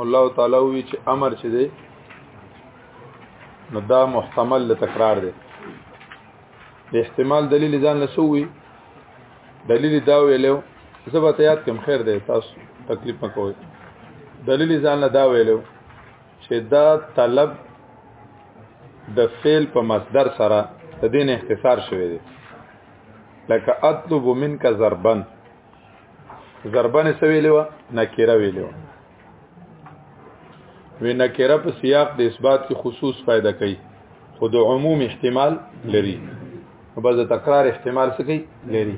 الله تعالی وی چې امر چې دی نو دا محتمل له تکرار دی د احتمال دلیل ځان له سووي دلیل دا ویلو زبا ته یاد کم خیر دی تاسو تکلیف نه کوئ دلیل ځان له دا ویلو چې دا طلب د فعل په مصدر سره د دین اختصار شوی دی لکه اطلب منک ضربن ضربنه سویلې و نکره ویلې و وی نکره په سیاق د اثبات کې خصوص پیدا کوي خو د عموم احتمال لري او بس د تکرار احتمال څه کوي لري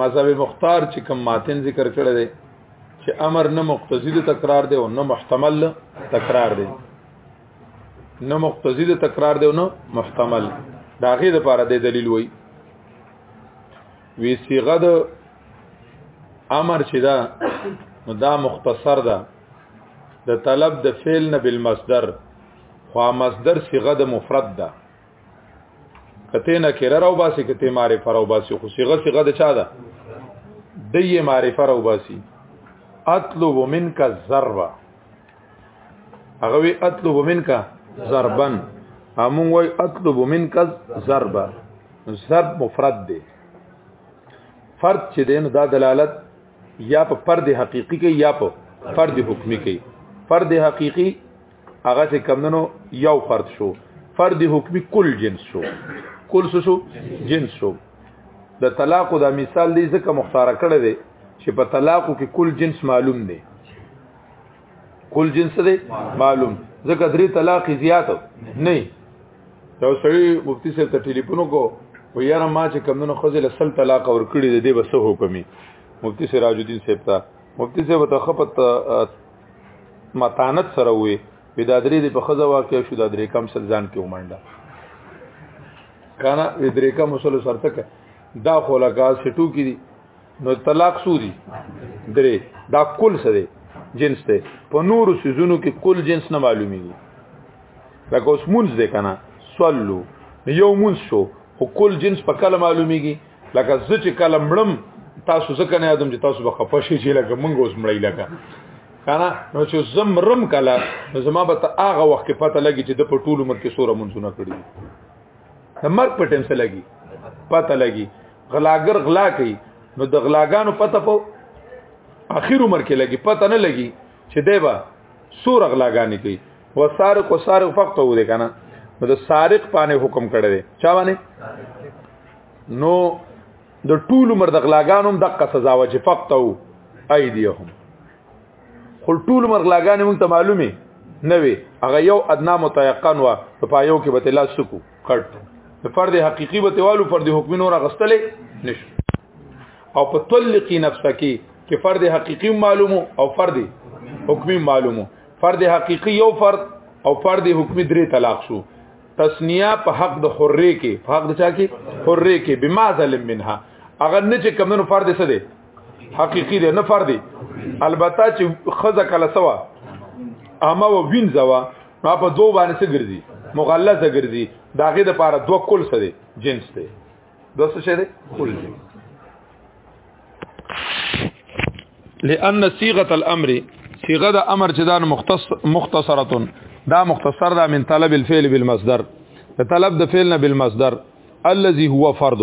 مذهب مختار چې کوم ماتن ذکر کړی دی چې امر نه مقتضی د تکرار دی او نه محتمل تکرار دی نه مقتضی د تکرار دی نه محتمل دا غي د پاره د دلیل وای وی صيغه د امر چې دا نو دا مختصر ده د طلب د فعل نه بالمصدر خو مصدر صيغه د مفرد ده کته نه کړه راو باسي کته معرفه راو باسي خو صيغه صيغه د چا ده د یې معرفه راو باسي اطلب منک الذره هغه وی اطلب منک ضربن همون وی اطلب منک ضرب ضرب مفرد دی فرد چې دین دا دلالت یا په فرد حقيقي کې یا په فرد حکمي کې فرد حقيقي هغه څه کمندنو یو فرد شو فرد حکمي کل جنس شو کل شو جنس شو د طلاق دا مثال دی ځکه مختار کړی دی چې په طلاق کې کل جنس معلوم دی کل جنس دی معلوم ځکه درې طلاق زیات نه یو سړی مفتی صاحب ته ټلیفون وکړو و یاره ما چې کمونو خزل سل طلاق ور کړی دی دی بس حکمي مفتی سراج الدین صاحب ته مفتی صاحب ته خپت متانت سره وي بدا درې دی په خزه واقع شو دا درې کم سل ځان کې ومنډه کنه درې کم سل سره تک دا خو لکه سټو کې دي نو طلاق سودی درې دا کل څه دی جنس دی په نورو سيزونو کې کل جنس نه معلومیږي لکه اوس مونږ دی کنه صلو یو مونږ شو خو کل جنس په کله معلومیږي لکه زه چې کله مړم تاسو ځکه نه یادم چې تاسو به خپه شئ چې لکه مونږ اوس مړی لکه کنه نو چې زم رم کله زما به ته هغه وخت کې پته لګي چې د په ټولو مر کې سوره مونږونه کړی د مرګ په ټیم سره لګي پته لګي غلاګر غلا کوي نو د غلاګانو پته په اخیر عمر کې لګي پته نه لګي چې دی به سور غلاګانې کوي و سارق و سارق فقط و دی کنه نو د سارق پانه حکم کړی دی چا باندې نو د ټول عمر د غلاګانو هم دقه سزا و چې فقط و ايديهم خو ټول مرغلاګانې مونږ ته معلومه نه وي هغه یو ادنا متيقن وا په پایو کې به تلا سکو کټ په فرد حقيقي به توالو فرد حکم نور غستلې نشو او په تلقي نفسه کې کې فرد حقيقي معلومو او فرد حکمي معلومو فرد حقيقي یو فرد او فرد حکمي درې طلاق شو تسنیه په حق د حرې کې په حق د چا کې حرې کې بما ظلم منها اگر نه چې کمنو فرد څه دی حقيقي دی نه فردي البته چې خزه کله سوا اما و وینځوا ما په دوه باندې څه ګرځي مغلظه ګرځي داغه د پاره دوه کل څه دي جنس دی دوه څه دي کل دی لأن صيغه الامر صيغه د امر چې دا مختص مختصره دا مختصر دا من طلب الفعل بالمصدر طلب د فعل نه بالمصدر الذي هو فرد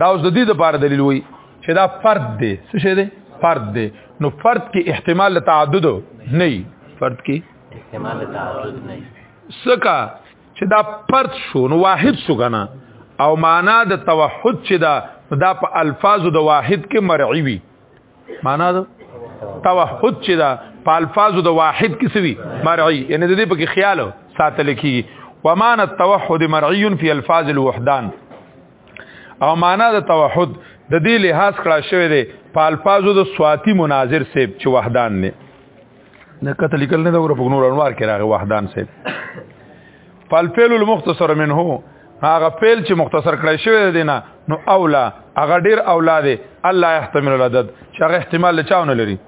دا اوس د دې لپاره دلیل وای چې دا فرد دی څه شی دی فرد دی نو فرد کې احتمال تعدد نه فرد کې احتمال تعدد نه سکه چې دا فرد شو نو واحد شو کنه او معنا د توحد چې دا دا په الفاظو د واحد کې مرعي وي معنا ده توحد چې دا په الفاظو د واحد کې سوي مرعي یعنی د دې په کې خیال ساتل کیږي ومعنى التوحد مرعي في الفاظ الوحدان او معنا د توحد د دې لحاظ کړه شوی دی په الفاظو د سواتی مناظر سیب چې وحدان نه نه کته لیکل نه دا ور په نور انوار کې راغی وحدان سي فالفعل المختصر منه هغه فعل چې مختصر کړی شوی دی نه نو اولا هغه ډیر اولا دی الله يحتمل العدد چې هغه احتمال لچاونه لري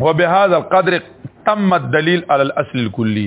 وبهذا القدر تم الدليل على الاصل الكلي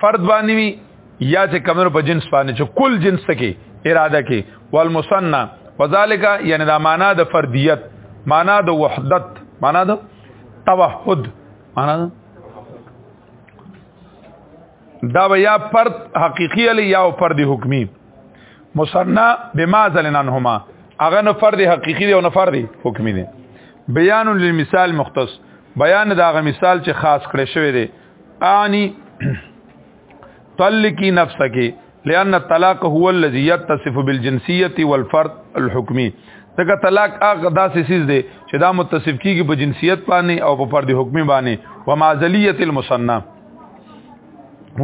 فرد باندې وي یا چې کمنو په جنس باندې چې کل جنس کې اراده کې والمثنى وذالک یعنی دا معنا د فردیت معنا د وحدت معنا د توحد معنا د دا بیا فرد حقیقی علی یا فرد حکمی مصنع بما زلنانهما اغه نه فرد حقیقی دی او نه فرد حکمی دی بیان للمثال مختص بیان دا غ مثال چې خاص کړی شوی دی اعنی طلقی نفسک لأن الطلاق هو الذي يتصف بالجنسيه والفرد الحكمي دغه طلاق هغه داسې سیز دی چې دا متصف کیږي په جنسیت باندې او په فرد حکمی باندې و معزلیت المصنع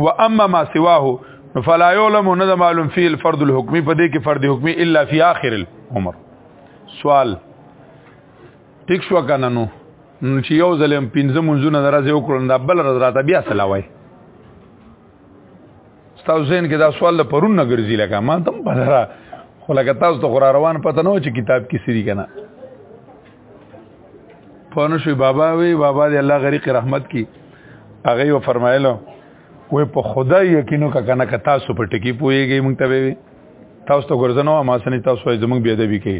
و اما ما سواه فلا يعلم نه معلوم فيه الفرد الحكمي په دې کې فرد حکمی الا فی آخر العمر سوال ټیک شو کنه نو نو چې یو ځل هم پنځه منځونه درځه وکړم دا بل ورځ راته بیا سلا وای تاسو زین کې دا سوال له پرون نه ګرځي لکه ما تم پدرا خو لکه تاسو ته قرار روان پته نه و چې کتاب کې سری کنه پونه شو بابا وی بابا دی الله غریق رحمت کی هغه یو فرمایلو وې په خدای یقینو کا کنه که تاسو په ټکی پويږئ مونږ ته وی تاسو ته ګرځنو ما سنې تاسو یې زمونږ بیا دی کې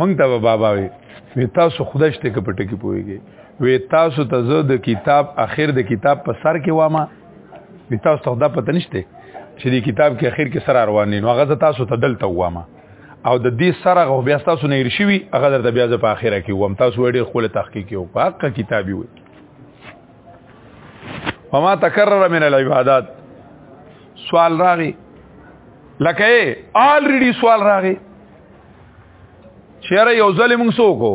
مونږ ته بابا وي وی تاسو خدای شته کې پټه کې پويږي وی تاسو ته زه د کتاب اخر د کتاب په سر کې وامه وی تاسو ته دا پته نشته چې د کتاب کې اخر کې سر روان دي نو هغه تاسو ته دلته وامه او د دې سره غو بیا تاسو نه ارشیوي هغه درته بیا په اخره کې وم تاسو ډېر خپل تحقیق یو په حق کتابي وي وما تکرر من العبادات سوال راغی لکه آلریډي سوال راغی چیرې یو ځل موږ سوکو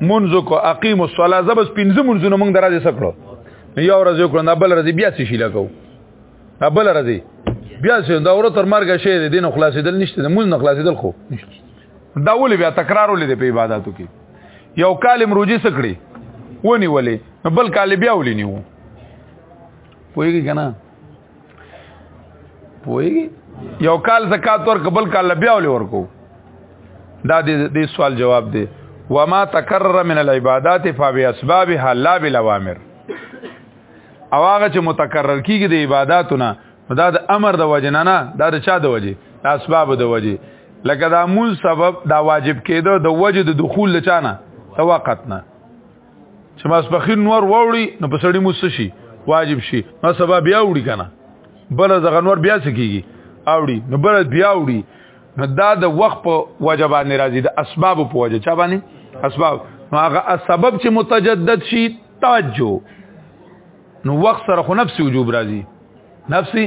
منځ کو اقیم الصلاه زبس پنځه منځونه موږ درازه سکړو یو ورځ یو کړو بل ورځ بیا څه شي لګو بل ورځ بیا څه دا ور تر مرګه شي دین خلاصېدل نشته موږ نه خلاصېدل خو دا ولې بیا تکرار ولې په عبادتو کې یو کالم روجي سکړي ونی ولې نو بل کال بیا ولې نیو پوېږي کنه پوېږي یو کال زکات ورک بل کال بیا ولې ورکو دا دې سوال جواب دی وما تکرر من العبادات فباسبابها لا بالاوامر او هغه چې متکرر کیږي د عبادتونه دا د امر د وجه نه نه دا د چا د وجه د اسباب د وجه لکه دا مول سبب دا واجب کېده د وجه د دخول لچانه د وخت نه چې ما سپخین نور ووري نو په سړی مو شي واجب شي ما سبا بیا وړي کنه بل زغه نور بیا سکیږي اوړي نو بل بیا وړي نو دا د وخت په وجه باندې راځي د اسباب په وجه چا باندې اسباب هغه سبب چې متجدد شي توجه نو وخت سره خو نفس وجوب راځي نفسي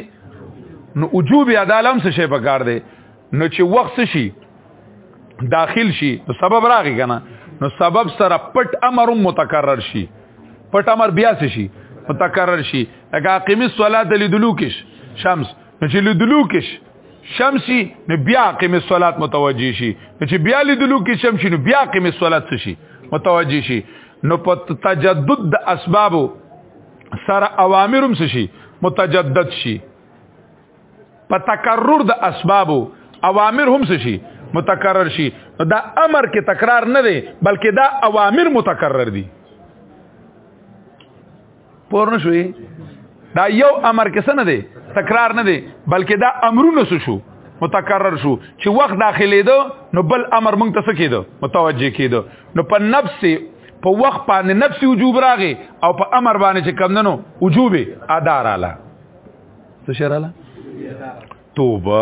نو وجوب ادا لم څه شي په کار دی نو چې وخت شي داخل شي نو سبب راغی کنه نو سبب سره پټ امر متکرر شي پټ امر بیا شي متکرر شي اګه قیمه صلات لیدلو کې شمس نو چې لیدلو کې شمسي نو بیا قیم الصلات متوجی شي نو چې بیا لیدلو کې شمسي نو بیا قیم الصلات شي متوجی شي نو په تجدد د اسباب سره اوامرم شي متجدد شي په تکرر د اسباب اوامر هم شي متکرر شي دا امر کې تکرار نه دی بلکې دا اوامر متکرر دي پور نه شوي دا یو امر کې څه نه دی تکرار نه دی بلکې دا امرونه څه شو متکرر شو چې وخت داخلي دو نو بل امر مونږ ته څه کېدو متوجه کېدو نو په نفس په وخت باندې نفس وجوب راغی او په امر باندې چې کم ننو وجوب ادا رااله څه شراله توبه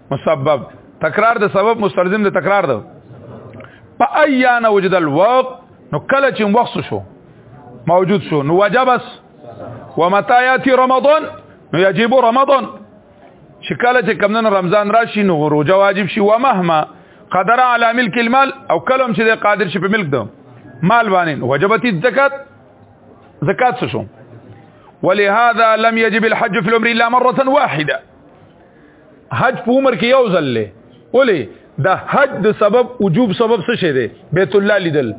مسبب تکرار د سبب مستلزم د تکرار ده په ایان وجد الوقت نو کله چې وخت شو موجود شو نو وجبس ومتى ياتي رمضان نو يجب رمضان چې کله چې کمنن رمضان راشي نو روزه واجب شي ومهما قدر على ملك المال او کلم چې قادر شي په ملک ده مال باندې وجبت الزکات زکات څه شو ولهذا لم يجب الحج في العمر الا مره واحده حج په عمر کې یو ځل لې ولې د حج د سبب وجوب سبب څه شه دی بیت الله لیدل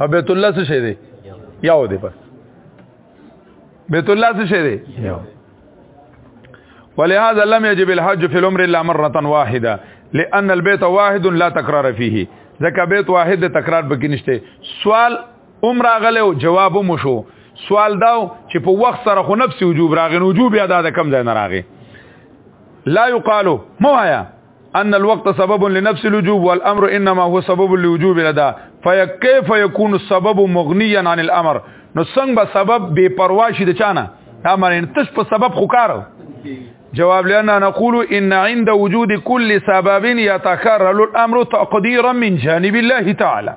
او بیت الله څه شه دی یو دی بس بیت الله څه شه دی یو ولهذا لم يجب الحج في العمر الا مره واحده لان البيت واحد لا تكرار فيه ځکه بیت واحد تکرار بګی نشته سوال هم راغله او جواب مو شو سوال داو چې په وخت سره خو نفس وجوب راغی نو وجوب یا د کم ځای نه راغی لا یقالو مو هيا ان الوقت سبب لنفس الوجوب والامر انما هو سبب لوجوب لدا فكيف يكون السبب مغنيا عن الامر نو څنګه به سبب بے پروا شي د چانه امر ان تش په سبب خو کار جواب لنا نقول ان عند وجود كل سبب يتكرر الامر تقديرا من جانب الله تعالى